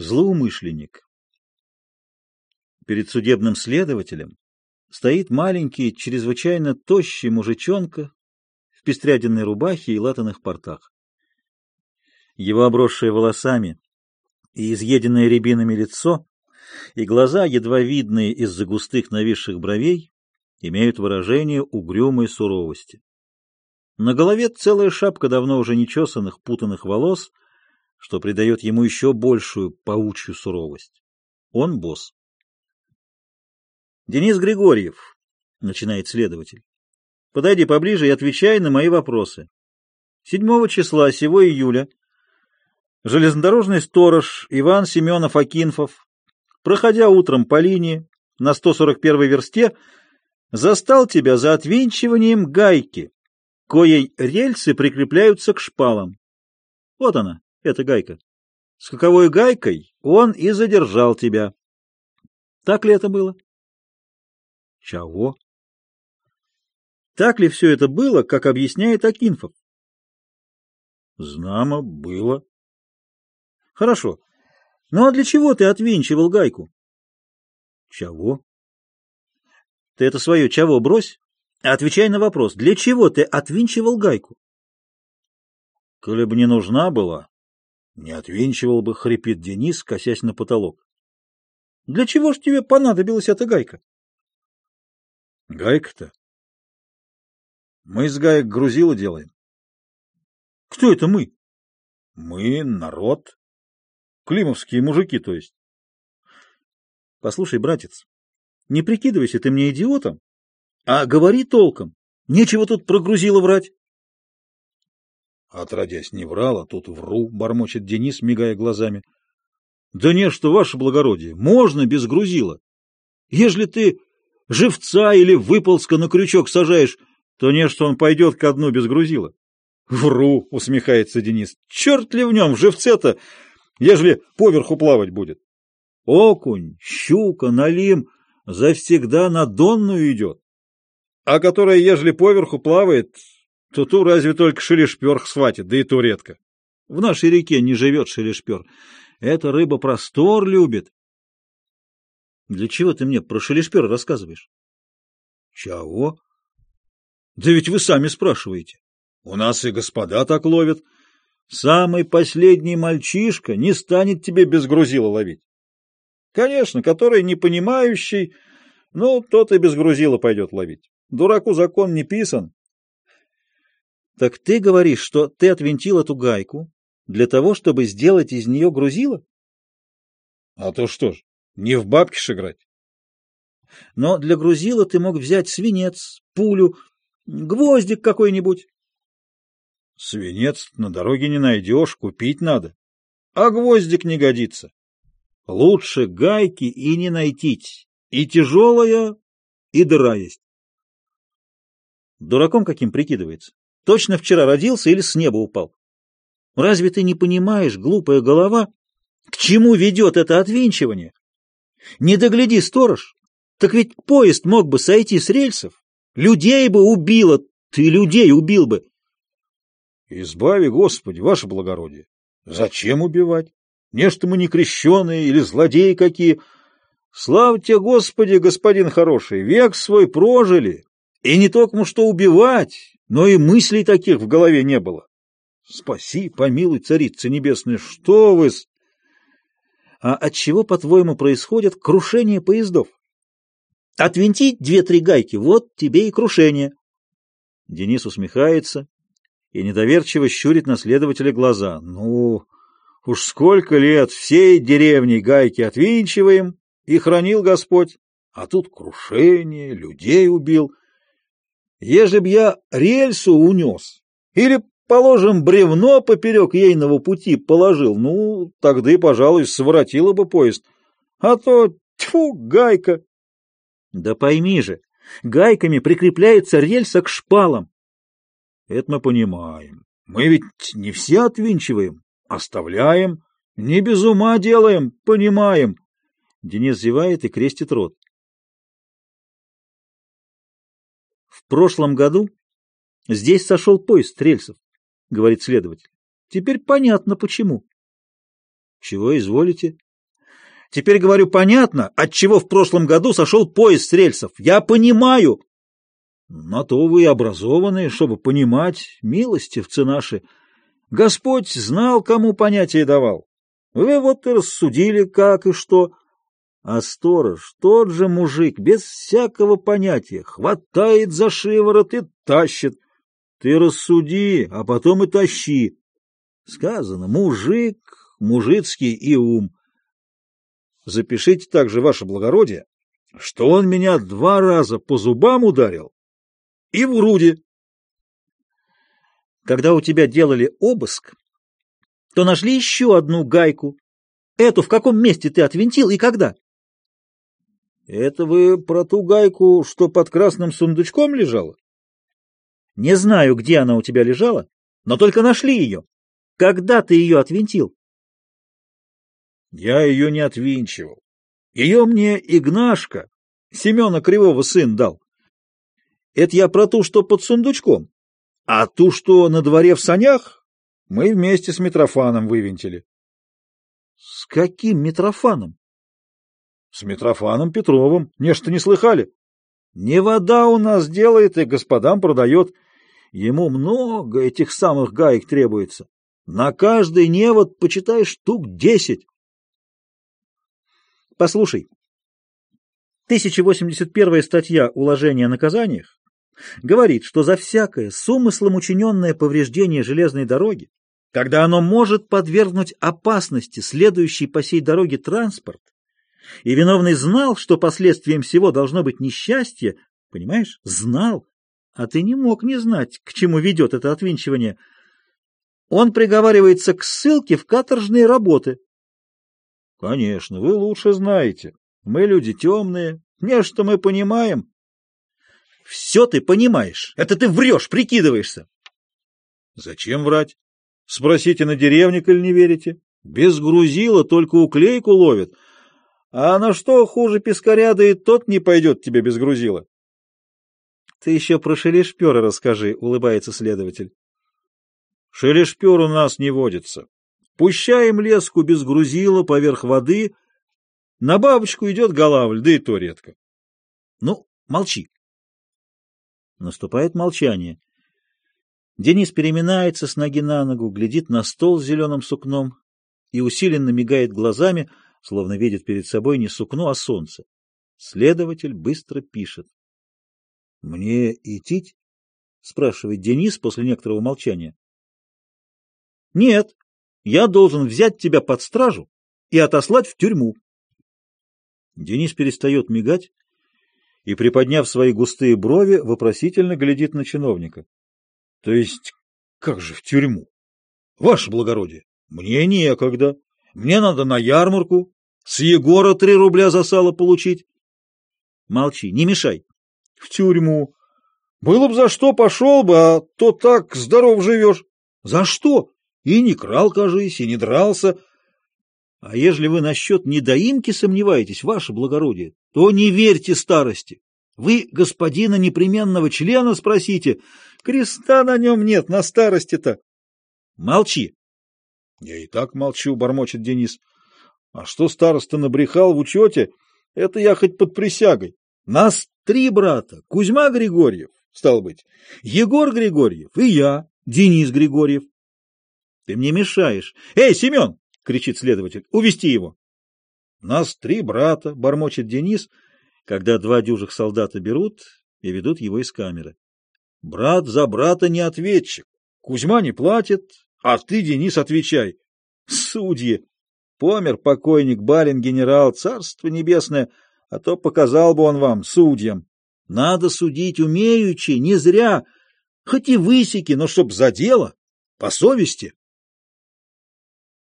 Злоумышленник. Перед судебным следователем стоит маленький, чрезвычайно тощий мужичонка в пестряденной рубахе и латаных портах. Его обросшее волосами и изъеденное рябинами лицо и глаза, едва видные из-за густых нависших бровей, имеют выражение угрюмой суровости. На голове целая шапка давно уже нечесанных путанных волос — что придает ему еще большую паучью суровость. Он босс. «Денис Григорьев», — начинает следователь, — «подойди поближе и отвечай на мои вопросы. 7 числа сего июля железнодорожный сторож Иван Семенов Акинфов, проходя утром по линии на 141 версте, застал тебя за отвинчиванием гайки, коей рельсы прикрепляются к шпалам. Вот она, эта гайка. С каковой гайкой он и задержал тебя. Так ли это было? Чего? Так ли все это было, как объясняет Акинфов? Знамо, было. Хорошо. Ну а для чего ты отвинчивал гайку? Чего? Ты это свое чего брось, отвечай на вопрос. Для чего ты отвинчивал гайку? Коли бы не нужна была, не отвинчивал бы, хрипит Денис, косясь на потолок. Для чего ж тебе понадобилась эта гайка? Гайка-то? Мы из гаек грузила делаем. Кто это мы? Мы — народ. Климовские мужики, то есть. Послушай, братец, не прикидывайся ты мне идиотом, а говори толком. Нечего тут про грузила врать. Отродясь не врал, а тут вру, бормочет Денис, мигая глазами. Да не, что, ваше благородие, можно без грузила. Ежели ты живца или выползка на крючок сажаешь, то не, что он пойдет ко дну без грузила. Вру, усмехается Денис. Черт ли в нем, в живце-то, ежели поверху плавать будет. Окунь, щука, налим завсегда на донную идет. А которая, ежели поверху плавает, то ту разве только шелешпер схватит, да и то редко. В нашей реке не живет шелешпер. Эта рыба простор любит. Для чего ты мне про шелешпер рассказываешь? Чего? Да ведь вы сами спрашиваете. У нас и господа так ловят. Самый последний мальчишка не станет тебе без грузила ловить. Конечно, который не понимающий, ну, тот и без грузила пойдет ловить. Дураку закон не писан, так ты говоришь, что ты отвинтил эту гайку для того, чтобы сделать из нее грузило? А то что ж, не в бабки ж играть. Но для грузила ты мог взять свинец, пулю, гвоздик какой-нибудь. Свинец на дороге не найдешь, купить надо. А гвоздик не годится. Лучше гайки и не найти. И тяжелая, и дыра есть. Дураком каким прикидывается? Точно вчера родился или с неба упал. Разве ты не понимаешь, глупая голова, к чему ведет это отвинчивание? Не догляди, сторож, так ведь поезд мог бы сойти с рельсов, людей бы убило, ты людей убил бы. Избави, Господи, ваше благородие, зачем убивать? Не что мы не крещеные или злодеи какие. Славьте, Господи, господин хороший, век свой прожили, и не только что убивать, но и мыслей таких в голове не было. Спаси, помилуй, царица небесная, что вы. А от чего, по-твоему, происходит крушение поездов? Отвинти две-три гайки, вот тебе и крушение. Денис усмехается и недоверчиво щурит на следователя глаза. Ну, уж сколько лет всей деревни гайки отвинчиваем, и хранил Господь, а тут крушение, людей убил — Ежели б я рельсу унес, или, положим, бревно поперек ейного пути положил, ну, тогда и, пожалуй, своротило бы поезд. А то, тьфу, гайка. Да пойми же, гайками прикрепляется рельса к шпалам. Это мы понимаем. Мы ведь не все отвинчиваем, оставляем, не без ума делаем, понимаем. Денис зевает и крестит рот. В прошлом году здесь сошел поезд рельсов, говорит следователь. Теперь понятно почему. Чего изволите? Теперь говорю понятно, от чего в прошлом году сошел поезд с рельсов. Я понимаю. На то вы и образованные, чтобы понимать, милостивцы наши. Господь знал, кому понятие давал. Вы вот и рассудили, как и что. А сторож, тот же мужик, без всякого понятия, хватает за шиворот и тащит. Ты рассуди, а потом и тащи. Сказано, мужик, мужицкий и ум. Запишите также, ваше благородие, что он меня два раза по зубам ударил и в груди. Когда у тебя делали обыск, то нашли еще одну гайку. Эту в каком месте ты отвинтил и когда? Это вы про ту гайку, что под красным сундучком лежала? Не знаю, где она у тебя лежала, но только нашли ее. Когда ты ее отвинтил? Я ее не отвинчивал. Ее мне Игнашка, Семена Кривого сын дал. Это я про ту, что под сундучком. А ту, что на дворе в санях, мы вместе с Митрофаном вывинтили. — С каким Митрофаном? — С Митрофаном Петровым. Нечто не слыхали? Не вода у нас делает и господам продает. Ему много этих самых гаек требуется. На каждый невод, почитай, штук десять. Послушай, 1081 статья Уложения о наказаниях говорит, что за всякое с умыслом учиненное повреждение железной дороги, когда оно может подвергнуть опасности следующий по сей дороге транспорт, и виновный знал, что последствием всего должно быть несчастье, понимаешь, знал, а ты не мог не знать, к чему ведет это отвинчивание, он приговаривается к ссылке в каторжные работы, — Конечно, вы лучше знаете. Мы люди темные. Не что мы понимаем. — Все ты понимаешь. Это ты врешь, прикидываешься. — Зачем врать? Спросите на деревне, коль не верите. Без грузила только уклейку ловит. А на что хуже пескаря, да и тот не пойдет тебе без грузила. — Ты еще про шелешпера расскажи, — улыбается следователь. — Шелешпер у нас не водится. Пущаем леску без грузила поверх воды. На бабочку идет голавль, да и то редко. Ну, молчи. Наступает молчание. Денис переминается с ноги на ногу, глядит на стол с зеленым сукном и усиленно мигает глазами, словно видит перед собой не сукно, а солнце. Следователь быстро пишет. — Мне идти? — спрашивает Денис после некоторого молчания. — Нет, я должен взять тебя под стражу и отослать в тюрьму. Денис перестает мигать и, приподняв свои густые брови, вопросительно глядит на чиновника. — То есть, как же в тюрьму? — Ваше благородие, мне некогда. Мне надо на ярмарку. С Егора три рубля за сало получить. — Молчи, не мешай. — В тюрьму. Было бы за что, пошел бы, а то так здоров живешь. — За что? И не крал, кажись, и не дрался. А ежели вы насчет недоимки сомневаетесь, ваше благородие, то не верьте старости. Вы господина непременного члена спросите. Креста на нем нет, на старости-то. Молчи. Я и так молчу, бормочет Денис. А что староста набрехал в учете, это я хоть под присягой. Нас три брата. Кузьма Григорьев, стал быть, Егор Григорьев и я, Денис Григорьев. Ты мне мешаешь. Эй, Семен! — кричит следователь. — Увести его. Нас три брата, — бормочет Денис, когда два дюжих солдата берут и ведут его из камеры. Брат за брата не ответчик. Кузьма не платит, а ты, Денис, отвечай. Судьи! Помер покойник, барин, генерал, царство небесное, а то показал бы он вам, судьям. Надо судить умеючи, не зря, хоть и высеки, но чтоб за дело, по совести.